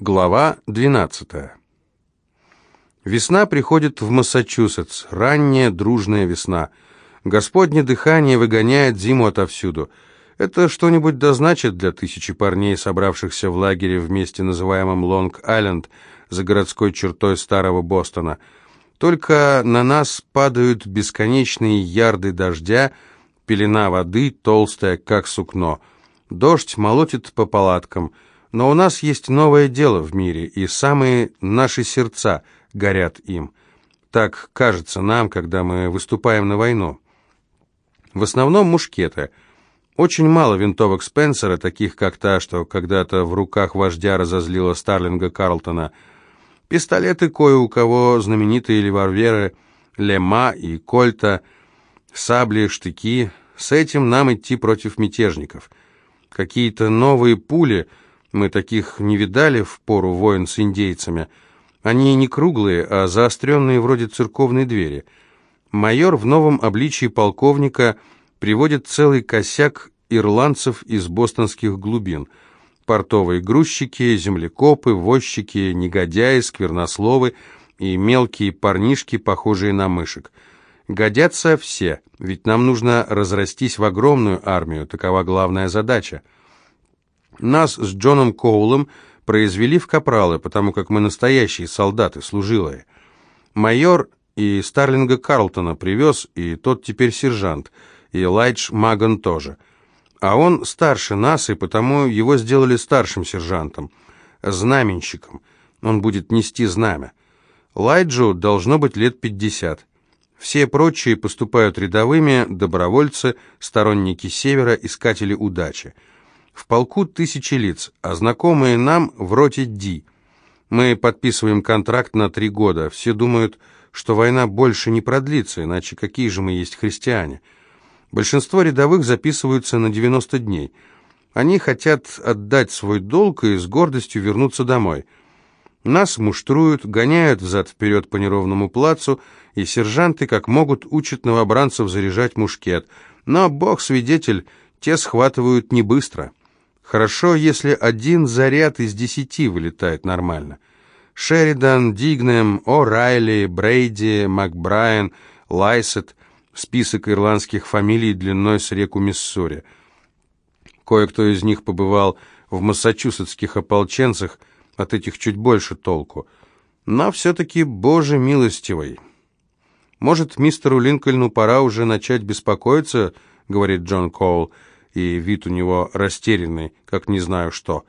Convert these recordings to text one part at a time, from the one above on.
Глава 12. Весна приходит в Массачусетс, ранняя дружная весна. Господне дыхание выгоняет зиму отовсюду. Это что-нибудь дозначит для тысячи парней, собравшихся в лагере в месте, называемом Лонг-Айленд, за городской чертой старого Бостона. Только на нас падают бесконечные ярды дождя, пелена воды, толстая, как сукно. Дождь молотит по палаткам – но у нас есть новое дело в мире, и самые наши сердца горят им. Так кажется нам, когда мы выступаем на войну. В основном мушкеты. Очень мало винтовок Спенсера, таких как та, что когда-то в руках вождя разозлила Старлинга Карлтона. Пистолеты кое у кого, знаменитые револьверы Лема и Кольта, сабли, штыки. С этим нам идти против мятежников. Какие-то новые пули — мы таких не видали в пору войн с индейцами. Они не круглые, а заостренные вроде церковной двери. Майор в новом обличии полковника приводит целый косяк ирландцев из бостонских глубин. Портовые грузчики, землекопы, возчики, негодяи, сквернословы и мелкие парнишки, похожие на мышек. Годятся все, ведь нам нужно разрастись в огромную армию, такова главная задача. Нас с Джоном Коулом произвели в капралы, потому как мы настоящие солдаты, служилые. Майор и Старлинга Карлтона привез, и тот теперь сержант, и Лайдж Маган тоже. А он старше нас, и потому его сделали старшим сержантом, знаменщиком. Он будет нести знамя. Лайджу должно быть лет пятьдесят. Все прочие поступают рядовыми, добровольцы, сторонники Севера, искатели удачи. В полку тысячи лиц, а знакомые нам в роте Ди. Мы подписываем контракт на три года. Все думают, что война больше не продлится, иначе какие же мы есть христиане? Большинство рядовых записываются на 90 дней. Они хотят отдать свой долг и с гордостью вернуться домой. Нас муштруют, гоняют взад-вперед по неровному плацу, и сержанты, как могут, учат новобранцев заряжать мушкет. Но, бог свидетель, те схватывают не быстро. Хорошо, если один заряд из десяти вылетает нормально. Шеридан, Дигнем, О'Райли, Брейди, Макбрайен, Лайсет — список ирландских фамилий длиной с реку Миссури. Кое-кто из них побывал в массачусетских ополченцах, от этих чуть больше толку. Но все-таки, боже милостивый. Может, мистеру Линкольну пора уже начать беспокоиться, говорит Джон Коул, — и вид у него растерянный, как не знаю что.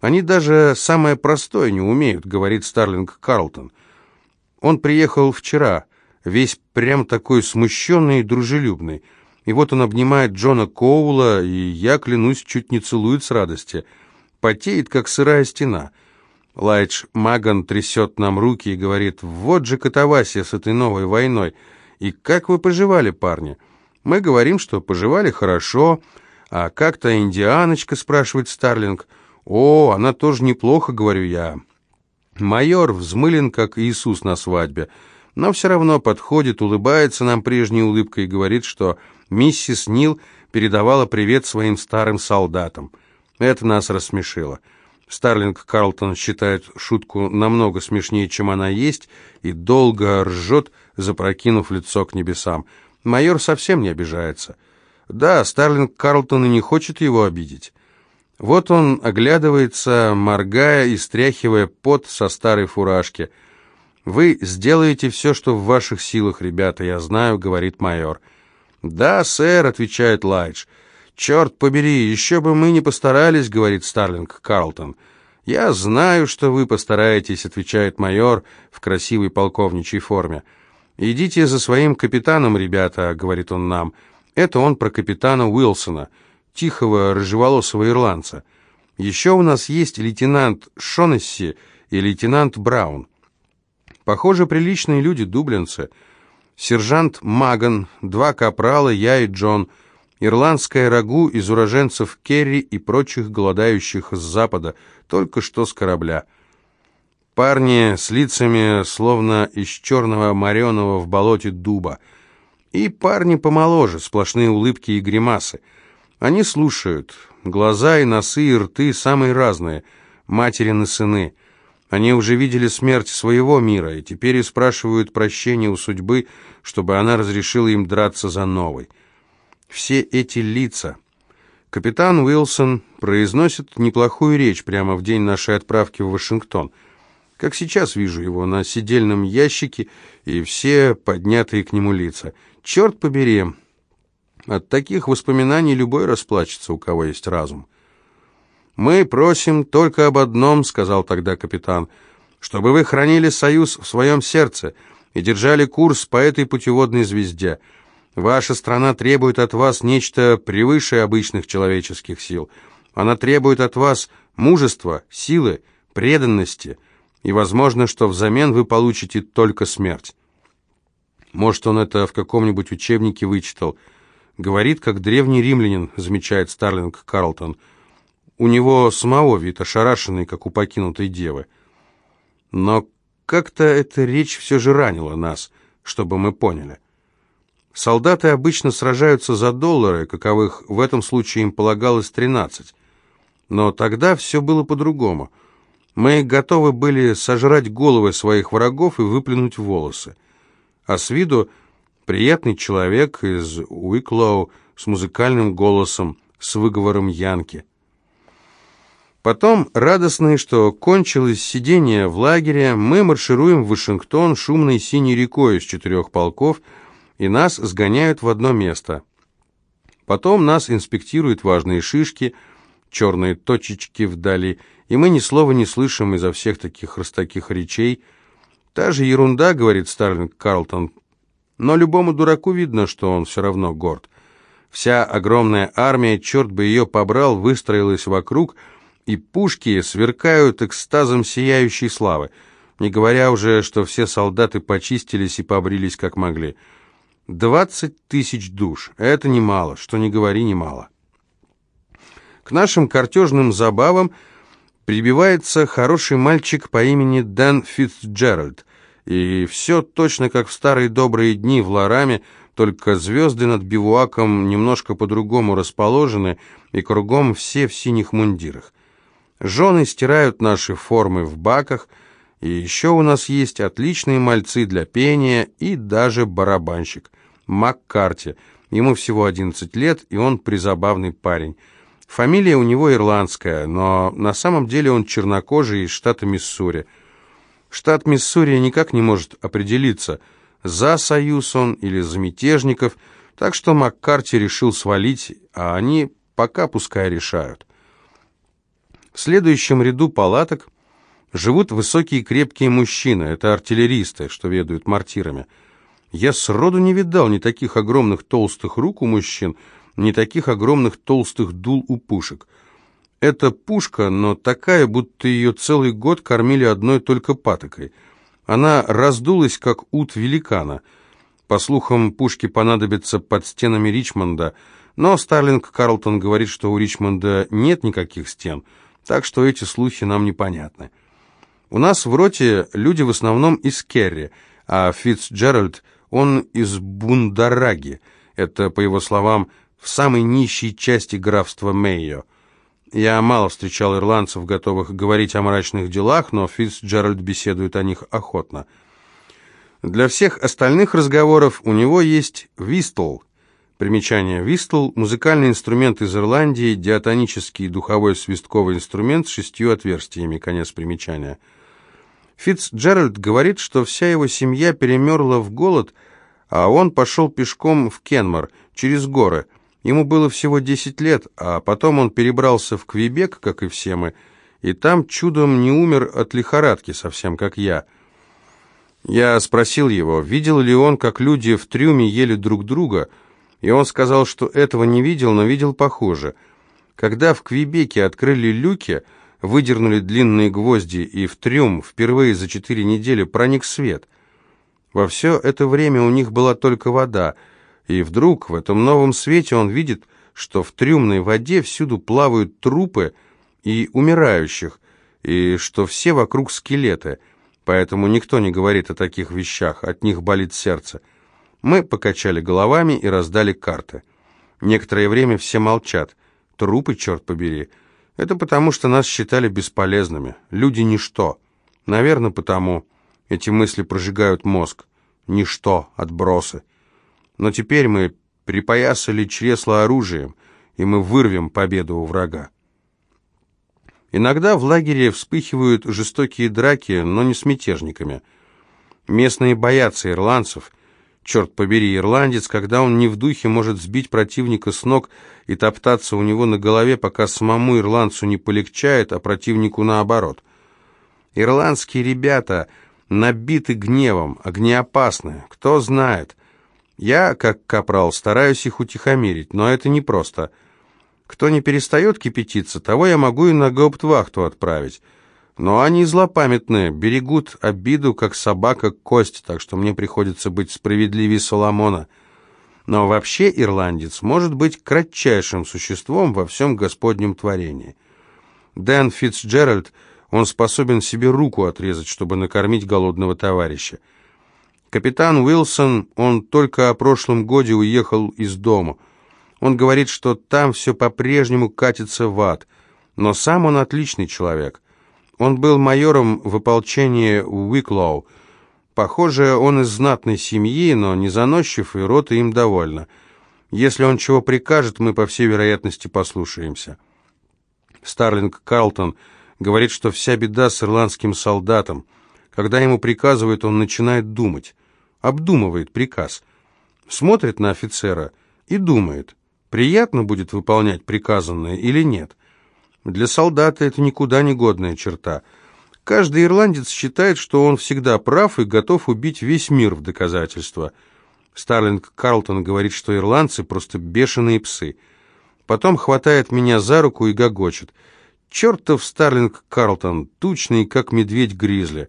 Они даже самое простое не умеют, говорит Старлинг Карлтон. Он приехал вчера, весь прям такой смущенный и дружелюбный. И вот он обнимает Джона Коула, и я, клянусь, чуть не целует с радости. Потеет, как сырая стена. Лайдж Маган трясет нам руки и говорит, «Вот же катавасия с этой новой войной! И как вы поживали, парни?» Мы говорим, что поживали хорошо, «А как то индианочка?» — спрашивает Старлинг. «О, она тоже неплохо», — говорю я. Майор взмылен, как Иисус на свадьбе, но все равно подходит, улыбается нам прежней улыбкой и говорит, что миссис Нил передавала привет своим старым солдатам. Это нас рассмешило. Старлинг Карлтон считает шутку намного смешнее, чем она есть, и долго ржет, запрокинув лицо к небесам. Майор совсем не обижается. Да, Старлинг Карлтон и не хочет его обидеть. Вот он оглядывается, моргая и стряхивая пот со старой фуражки. «Вы сделаете все, что в ваших силах, ребята, я знаю», — говорит майор. «Да, сэр», — отвечает Лайдж. «Черт побери, еще бы мы не постарались», — говорит Старлинг Карлтон. «Я знаю, что вы постараетесь», — отвечает майор в красивой полковничьей форме. «Идите за своим капитаном, ребята», — говорит он нам, — это он про капитана Уилсона, тихого рыжеволосого ирландца. Еще у нас есть лейтенант Шонесси и лейтенант Браун. Похоже, приличные люди, дублинцы. Сержант Маган, два капрала, я и Джон, ирландское рагу из уроженцев Керри и прочих голодающих с запада, только что с корабля. Парни с лицами, словно из черного мореного в болоте дуба — и парни помоложе, сплошные улыбки и гримасы. Они слушают. Глаза и носы и рты самые разные. материны сыны. Они уже видели смерть своего мира и теперь и спрашивают прощения у судьбы, чтобы она разрешила им драться за новый. Все эти лица... Капитан Уилсон произносит неплохую речь прямо в день нашей отправки в Вашингтон. Как сейчас вижу его на сидельном ящике и все поднятые к нему лица. Черт побери, от таких воспоминаний любой расплачется, у кого есть разум. «Мы просим только об одном», — сказал тогда капитан, «чтобы вы хранили союз в своем сердце и держали курс по этой путеводной звезде. Ваша страна требует от вас нечто превыше обычных человеческих сил. Она требует от вас мужества, силы, преданности, и возможно, что взамен вы получите только смерть». Может, он это в каком-нибудь учебнике вычитал — Говорит, как древний римлянин, замечает Старлинг Карлтон. У него самого вид ошарашенный, как у покинутой девы. Но как-то эта речь все же ранила нас, чтобы мы поняли. Солдаты обычно сражаются за доллары, каковых в этом случае им полагалось 13. Но тогда все было по-другому. Мы готовы были сожрать головы своих врагов и выплюнуть волосы. А с виду Приятный человек из Уиклоу с музыкальным голосом, с выговором Янки. Потом, радостные, что кончилось сидение в лагере, мы маршируем в Вашингтон шумной синей рекой из четырех полков, и нас сгоняют в одно место. Потом нас инспектируют важные шишки, черные точечки вдали, и мы ни слова не слышим из-за всех таких растаких речей. Та же ерунда, говорит Старлинг Карлтон, но любому дураку видно, что он все равно горд. Вся огромная армия, черт бы ее побрал, выстроилась вокруг, и пушки сверкают экстазом сияющей славы, не говоря уже, что все солдаты почистились и побрились как могли. Двадцать тысяч душ — это немало, что не говори, немало. К нашим картежным забавам прибивается хороший мальчик по имени Дэн Фитцджеральд — и все точно как в старые добрые дни в Лараме, только звезды над бивуаком немножко по-другому расположены, и кругом все в синих мундирах. Жены стирают наши формы в баках, и еще у нас есть отличные мальцы для пения и даже барабанщик. Маккарти. Ему всего 11 лет, и он призабавный парень. Фамилия у него ирландская, но на самом деле он чернокожий из штата Миссури. Штат Миссури никак не может определиться, за союз он или за мятежников, так что Маккарти решил свалить, а они пока пускай решают. В следующем ряду палаток живут высокие крепкие мужчины, это артиллеристы, что ведают мортирами. Я сроду не видал ни таких огромных толстых рук у мужчин, ни таких огромных толстых дул у пушек. Это пушка, но такая, будто ее целый год кормили одной только патокой. Она раздулась, как ут великана. По слухам, пушке понадобится под стенами Ричмонда, но Старлинг Карлтон говорит, что у Ричмонда нет никаких стен, так что эти слухи нам непонятны. У нас в роте люди в основном из Керри, а Фитцджеральд, он из Бундараги, это, по его словам, в самой нищей части графства Мейо – я мало встречал ирландцев, готовых говорить о мрачных делах, но Фитцджеральд беседует о них охотно. Для всех остальных разговоров у него есть вистл. Примечание. Вистл – музыкальный инструмент из Ирландии, диатонический духовой свистковый инструмент с шестью отверстиями. Конец примечания. Фитцджеральд говорит, что вся его семья перемерла в голод, а он пошел пешком в Кенмор, через горы – Ему было всего 10 лет, а потом он перебрался в Квебек, как и все мы, и там чудом не умер от лихорадки, совсем как я. Я спросил его, видел ли он, как люди в трюме ели друг друга, и он сказал, что этого не видел, но видел похоже. Когда в Квебеке открыли люки, выдернули длинные гвозди, и в трюм впервые за четыре недели проник свет. Во все это время у них была только вода — и вдруг в этом новом свете он видит, что в трюмной воде всюду плавают трупы и умирающих, и что все вокруг скелеты, поэтому никто не говорит о таких вещах, от них болит сердце. Мы покачали головами и раздали карты. Некоторое время все молчат. Трупы, черт побери. Это потому, что нас считали бесполезными. Люди – ничто. Наверное, потому. Эти мысли прожигают мозг. Ничто, отбросы. Но теперь мы припоясали чресло оружием, и мы вырвем победу у врага. Иногда в лагере вспыхивают жестокие драки, но не с мятежниками. Местные боятся ирландцев. Черт побери, ирландец, когда он не в духе, может сбить противника с ног и топтаться у него на голове, пока самому ирландцу не полегчает, а противнику наоборот. Ирландские ребята набиты гневом, огнеопасны, кто знает. Я, как капрал, стараюсь их утихомирить, но это непросто. Кто не перестает кипятиться, того я могу и на гауптвахту отправить. Но они злопамятные, берегут обиду, как собака кость, так что мне приходится быть справедливее Соломона. Но вообще ирландец может быть кратчайшим существом во всем Господнем творении. Дэн Фитцджеральд, он способен себе руку отрезать, чтобы накормить голодного товарища. Капитан Уилсон, он только о прошлом годе уехал из дома. Он говорит, что там все по-прежнему катится в ад, но сам он отличный человек. Он был майором в ополчении Уиклоу. Похоже, он из знатной семьи, но не заносчив, и рота им довольна. Если он чего прикажет, мы, по всей вероятности, послушаемся. Старлинг Карлтон говорит, что вся беда с ирландским солдатом. Когда ему приказывают, он начинает думать, обдумывает приказ, смотрит на офицера и думает, приятно будет выполнять приказанное или нет – для солдата это никуда не годная черта. Каждый ирландец считает, что он всегда прав и готов убить весь мир в доказательство. Старлинг Карлтон говорит, что ирландцы просто бешеные псы. Потом хватает меня за руку и гогочет. Чертов Старлинг Карлтон, тучный, как медведь-гризли.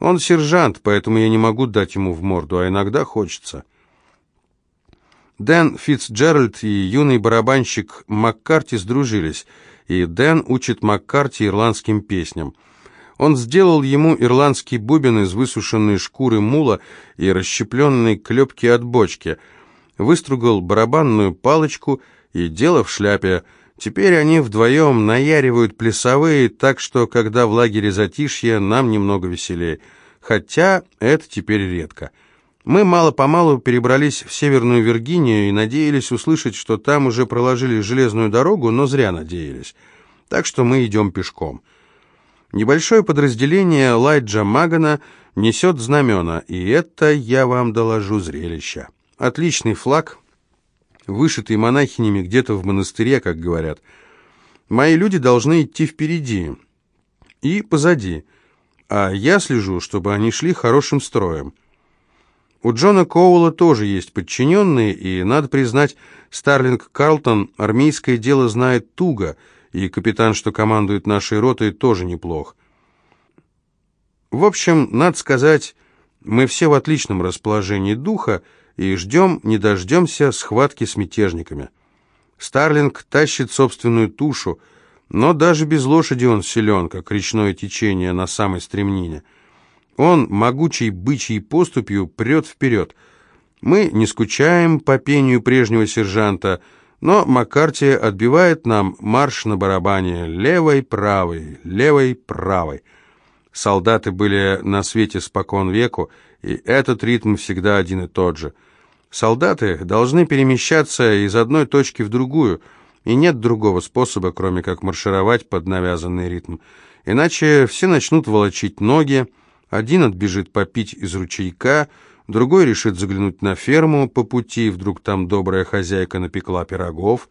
Он сержант, поэтому я не могу дать ему в морду, а иногда хочется. Дэн Фитцджеральд и юный барабанщик Маккарти сдружились — и Дэн учит Маккарти ирландским песням. Он сделал ему ирландский бубен из высушенной шкуры мула и расщепленной клепки от бочки, выстругал барабанную палочку и дело в шляпе. Теперь они вдвоем наяривают плясовые, так что, когда в лагере затишье, нам немного веселее. Хотя это теперь редко. Мы мало-помалу перебрались в Северную Виргинию и надеялись услышать, что там уже проложили железную дорогу, но зря надеялись. Так что мы идем пешком. Небольшое подразделение Лайджа Магана несет знамена, и это, я вам доложу, зрелище. Отличный флаг, вышитый монахинями где-то в монастыре, как говорят. Мои люди должны идти впереди и позади, а я слежу, чтобы они шли хорошим строем. У Джона Коула тоже есть подчиненные, и, надо признать, Старлинг Карлтон армейское дело знает туго, и капитан, что командует нашей ротой, тоже неплох. В общем, надо сказать, мы все в отличном расположении духа и ждем, не дождемся схватки с мятежниками. Старлинг тащит собственную тушу, но даже без лошади он силен, как речное течение на самой стремнине – он могучей бычьей поступью прет вперед. Мы не скучаем по пению прежнего сержанта, но Маккарти отбивает нам марш на барабане левой-правой, левой-правой. Солдаты были на свете спокон веку, и этот ритм всегда один и тот же. Солдаты должны перемещаться из одной точки в другую, и нет другого способа, кроме как маршировать под навязанный ритм. Иначе все начнут волочить ноги, один отбежит попить из ручейка, другой решит заглянуть на ферму по пути, вдруг там добрая хозяйка напекла пирогов.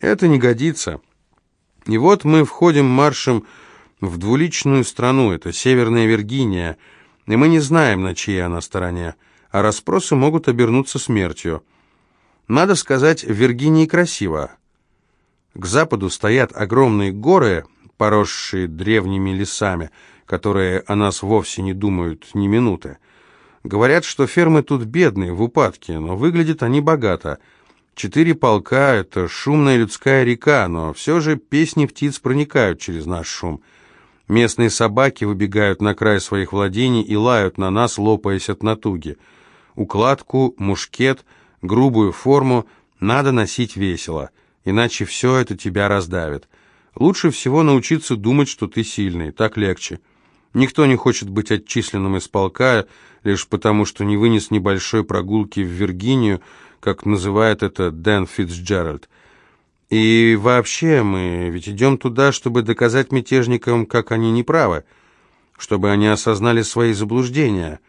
Это не годится. И вот мы входим маршем в двуличную страну, это Северная Виргиния, и мы не знаем, на чьей она стороне, а расспросы могут обернуться смертью. Надо сказать, в Виргинии красиво. К западу стоят огромные горы, поросшие древними лесами, которые о нас вовсе не думают ни минуты. Говорят, что фермы тут бедные, в упадке, но выглядят они богато. Четыре полка — это шумная людская река, но все же песни птиц проникают через наш шум. Местные собаки выбегают на край своих владений и лают на нас, лопаясь от натуги. Укладку, мушкет, грубую форму надо носить весело, иначе все это тебя раздавит. Лучше всего научиться думать, что ты сильный, так легче. Никто не хочет быть отчисленным из полка лишь потому, что не вынес небольшой прогулки в Виргинию, как называет это Дэн Фитцджеральд. И вообще, мы ведь идем туда, чтобы доказать мятежникам, как они неправы, чтобы они осознали свои заблуждения.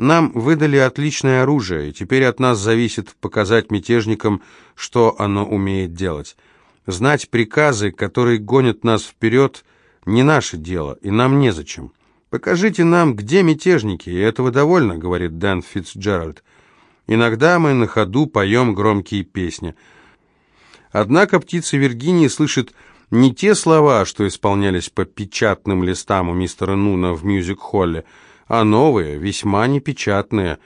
Нам выдали отличное оружие, и теперь от нас зависит показать мятежникам, что оно умеет делать. Знать приказы, которые гонят нас вперед, не наше дело, и нам незачем. «Покажите нам, где мятежники, и этого довольно», — говорит Дэн Фитцджеральд. «Иногда мы на ходу поем громкие песни». Однако птица Виргинии слышит не те слова, что исполнялись по печатным листам у мистера Нуна в мюзик-холле, а новые, весьма непечатные,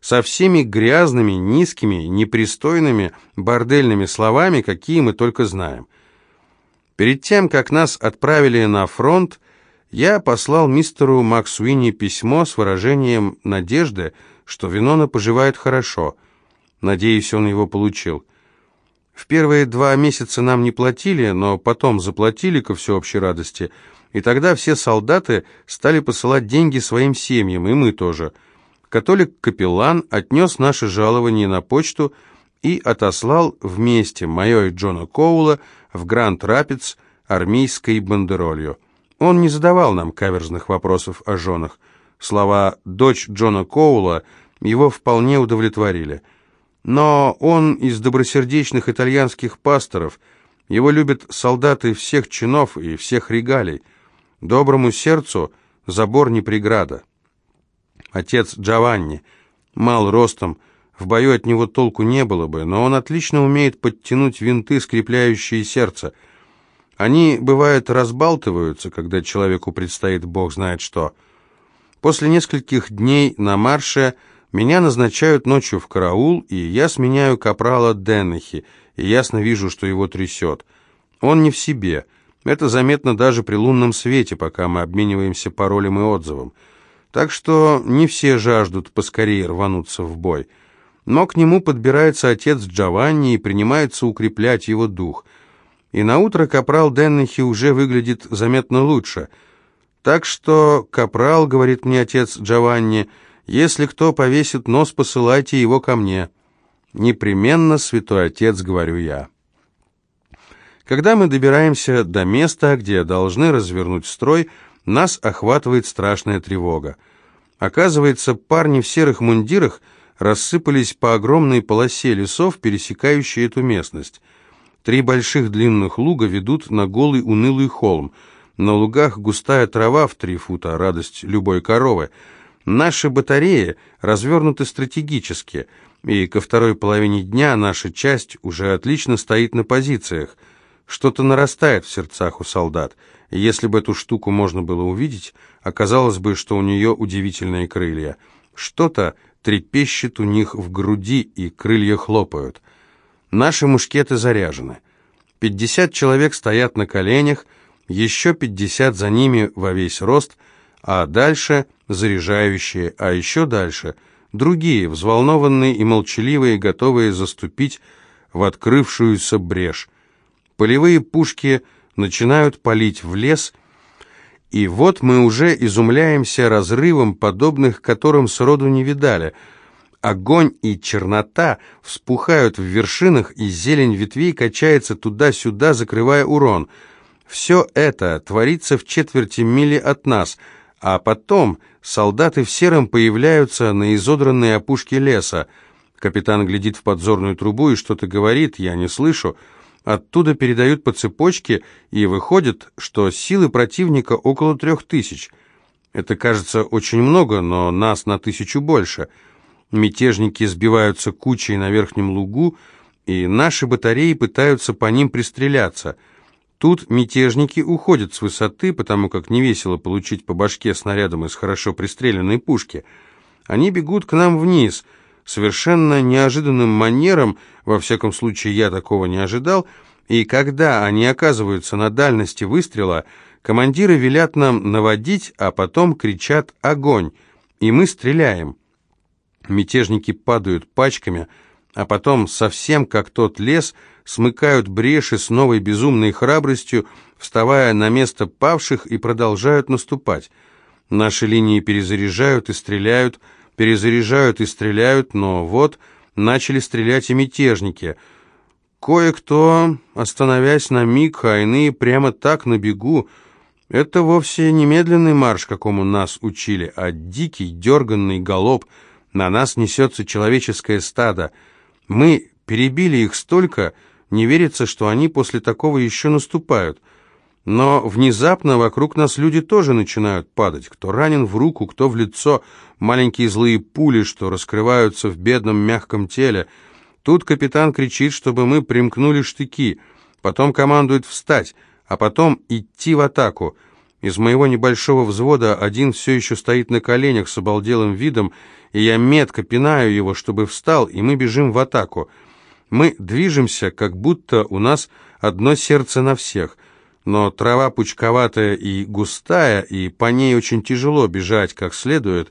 со всеми грязными, низкими, непристойными, бордельными словами, какие мы только знаем. Перед тем, как нас отправили на фронт, я послал мистеру Максуини письмо с выражением надежды, что Винона поживает хорошо. Надеюсь, он его получил. В первые два месяца нам не платили, но потом заплатили ко всеобщей радости, и тогда все солдаты стали посылать деньги своим семьям, и мы тоже. Католик-капеллан отнес наше жалование на почту и отослал вместе мое и Джона Коула в Гранд-Рапидс армейской бандеролью. Он не задавал нам каверзных вопросов о женах. Слова «дочь Джона Коула» его вполне удовлетворили. Но он из добросердечных итальянских пасторов. Его любят солдаты всех чинов и всех регалий. Доброму сердцу забор не преграда. Отец Джованни, мал ростом, в бою от него толку не было бы, но он отлично умеет подтянуть винты, скрепляющие сердце – они, бывает, разбалтываются, когда человеку предстоит бог знает что. После нескольких дней на марше меня назначают ночью в караул, и я сменяю капрала Деннехи, и ясно вижу, что его трясет. Он не в себе. Это заметно даже при лунном свете, пока мы обмениваемся паролем и отзывом. Так что не все жаждут поскорее рвануться в бой. Но к нему подбирается отец Джованни и принимается укреплять его дух – и на утро капрал Деннехи уже выглядит заметно лучше. Так что, капрал, говорит мне отец Джованни, если кто повесит нос, посылайте его ко мне. Непременно, святой отец, говорю я. Когда мы добираемся до места, где должны развернуть строй, нас охватывает страшная тревога. Оказывается, парни в серых мундирах рассыпались по огромной полосе лесов, пересекающей эту местность. Три больших длинных луга ведут на голый унылый холм. На лугах густая трава в три фута, радость любой коровы. Наши батареи развернуты стратегически, и ко второй половине дня наша часть уже отлично стоит на позициях. Что-то нарастает в сердцах у солдат. И если бы эту штуку можно было увидеть, оказалось бы, что у нее удивительные крылья. Что-то трепещет у них в груди, и крылья хлопают. Наши мушкеты заряжены. Пятьдесят человек стоят на коленях, еще пятьдесят за ними во весь рост, а дальше заряжающие, а еще дальше другие, взволнованные и молчаливые, готовые заступить в открывшуюся брешь. Полевые пушки начинают палить в лес, и вот мы уже изумляемся разрывом, подобных которым сроду не видали — Огонь и чернота вспухают в вершинах, и зелень ветвей качается туда-сюда, закрывая урон. Все это творится в четверти мили от нас, а потом солдаты в сером появляются на изодранной опушке леса. Капитан глядит в подзорную трубу и что-то говорит, я не слышу. Оттуда передают по цепочке, и выходит, что силы противника около трех тысяч. Это кажется очень много, но нас на тысячу больше — Мятежники сбиваются кучей на верхнем лугу, и наши батареи пытаются по ним пристреляться. Тут мятежники уходят с высоты, потому как невесело получить по башке снарядом из хорошо пристреленной пушки. Они бегут к нам вниз, совершенно неожиданным манером, во всяком случае я такого не ожидал, и когда они оказываются на дальности выстрела, командиры велят нам наводить, а потом кричат «Огонь!» и мы стреляем. Мятежники падают пачками, а потом, совсем как тот лес, смыкают бреши с новой безумной храбростью, вставая на место павших и продолжают наступать. Наши линии перезаряжают и стреляют, перезаряжают и стреляют, но вот начали стрелять и мятежники. Кое-кто, остановясь на миг, а иные прямо так на бегу, это вовсе не медленный марш, какому нас учили, а дикий, дерганный галоп. На нас несется человеческое стадо. Мы перебили их столько, не верится, что они после такого еще наступают. Но внезапно вокруг нас люди тоже начинают падать. Кто ранен в руку, кто в лицо. Маленькие злые пули, что раскрываются в бедном мягком теле. Тут капитан кричит, чтобы мы примкнули штыки. Потом командует встать, а потом идти в атаку. Из моего небольшого взвода один все еще стоит на коленях с обалделым видом, и я метко пинаю его, чтобы встал, и мы бежим в атаку. Мы движемся, как будто у нас одно сердце на всех — но трава пучковатая и густая, и по ней очень тяжело бежать как следует.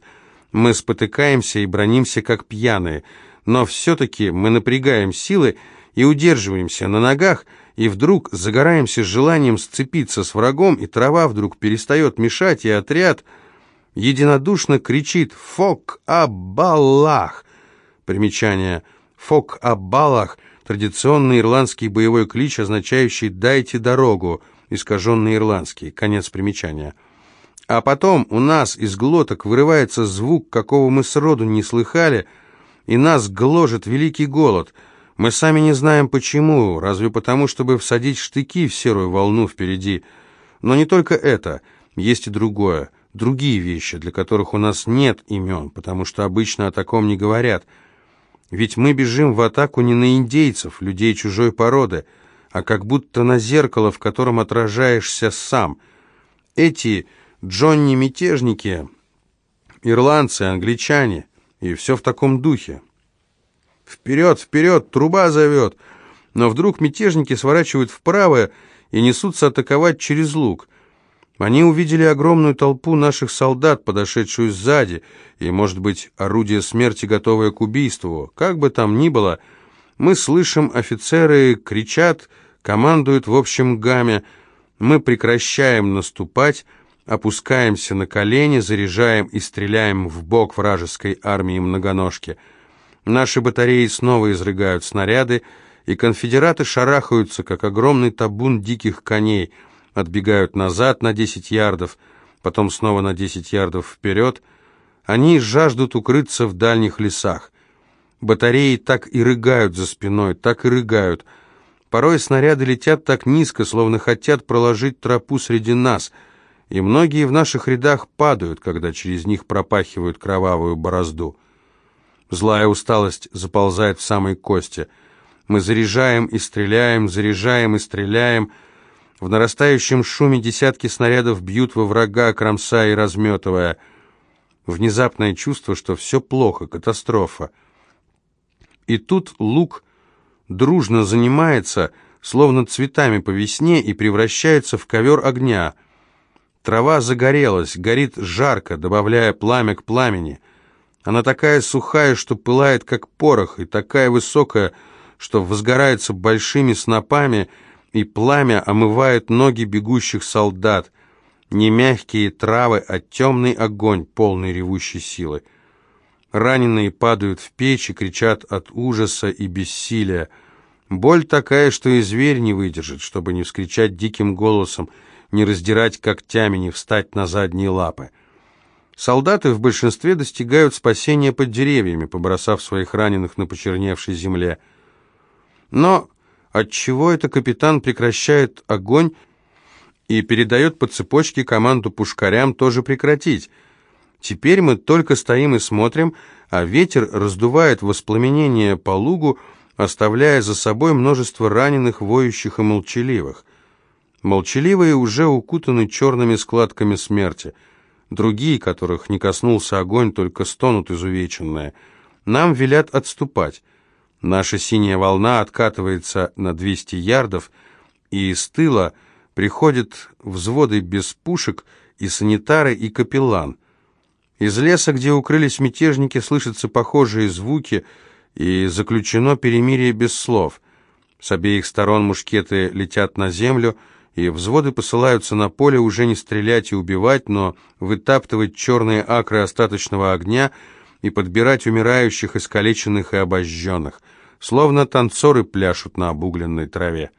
Мы спотыкаемся и бронимся как пьяные, но все-таки мы напрягаем силы и удерживаемся на ногах, и вдруг загораемся желанием сцепиться с врагом, и трава вдруг перестает мешать, и отряд единодушно кричит «Фок Абаллах!» Примечание «Фок Абаллах» — традиционный ирландский боевой клич, означающий «дайте дорогу», искаженный ирландский. Конец примечания. А потом у нас из глоток вырывается звук, какого мы сроду не слыхали, и нас гложет великий голод. Мы сами не знаем почему, разве потому, чтобы всадить штыки в серую волну впереди. Но не только это, есть и другое, другие вещи, для которых у нас нет имен, потому что обычно о таком не говорят. Ведь мы бежим в атаку не на индейцев, людей чужой породы, а как будто на зеркало, в котором отражаешься сам. Эти Джонни-мятежники, ирландцы, англичане, и все в таком духе. Вперед, вперед, труба зовет. Но вдруг мятежники сворачивают вправо и несутся атаковать через луг. Они увидели огромную толпу наших солдат, подошедшую сзади, и, может быть, орудие смерти, готовое к убийству. Как бы там ни было, мы слышим, офицеры кричат, командуют в общем гамме. Мы прекращаем наступать, опускаемся на колени, заряжаем и стреляем в бок вражеской армии многоножки. Наши батареи снова изрыгают снаряды, и конфедераты шарахаются, как огромный табун диких коней, отбегают назад на 10 ярдов, потом снова на 10 ярдов вперед. Они жаждут укрыться в дальних лесах. Батареи так и рыгают за спиной, так и рыгают. Порой снаряды летят так низко, словно хотят проложить тропу среди нас, и многие в наших рядах падают, когда через них пропахивают кровавую борозду. Злая усталость заползает в самой кости. Мы заряжаем и стреляем, заряжаем и стреляем. В нарастающем шуме десятки снарядов бьют во врага, кромсая и разметывая. Внезапное чувство, что все плохо, катастрофа. И тут лук дружно занимается, словно цветами по весне, и превращается в ковер огня. Трава загорелась, горит жарко, добавляя пламя к пламени. Она такая сухая, что пылает, как порох, и такая высокая, что возгорается большими снопами, и пламя омывает ноги бегущих солдат. Не мягкие травы, а темный огонь, полный ревущей силы. Раненые падают в печь и кричат от ужаса и бессилия. Боль такая, что и зверь не выдержит, чтобы не вскричать диким голосом, не раздирать когтями, не встать на задние лапы. Солдаты в большинстве достигают спасения под деревьями, побросав своих раненых на почерневшей земле. Но отчего это капитан прекращает огонь и передает по цепочке команду пушкарям тоже прекратить – Теперь мы только стоим и смотрим, а ветер раздувает воспламенение по лугу, оставляя за собой множество раненых, воющих и молчаливых. Молчаливые уже укутаны черными складками смерти. Другие, которых не коснулся огонь, только стонут изувеченные. Нам велят отступать. Наша синяя волна откатывается на 200 ярдов, и из тыла приходят взводы без пушек и санитары, и капеллан — из леса, где укрылись мятежники, слышатся похожие звуки, и заключено перемирие без слов. С обеих сторон мушкеты летят на землю, и взводы посылаются на поле уже не стрелять и убивать, но вытаптывать черные акры остаточного огня и подбирать умирающих, искалеченных и обожженных, словно танцоры пляшут на обугленной траве.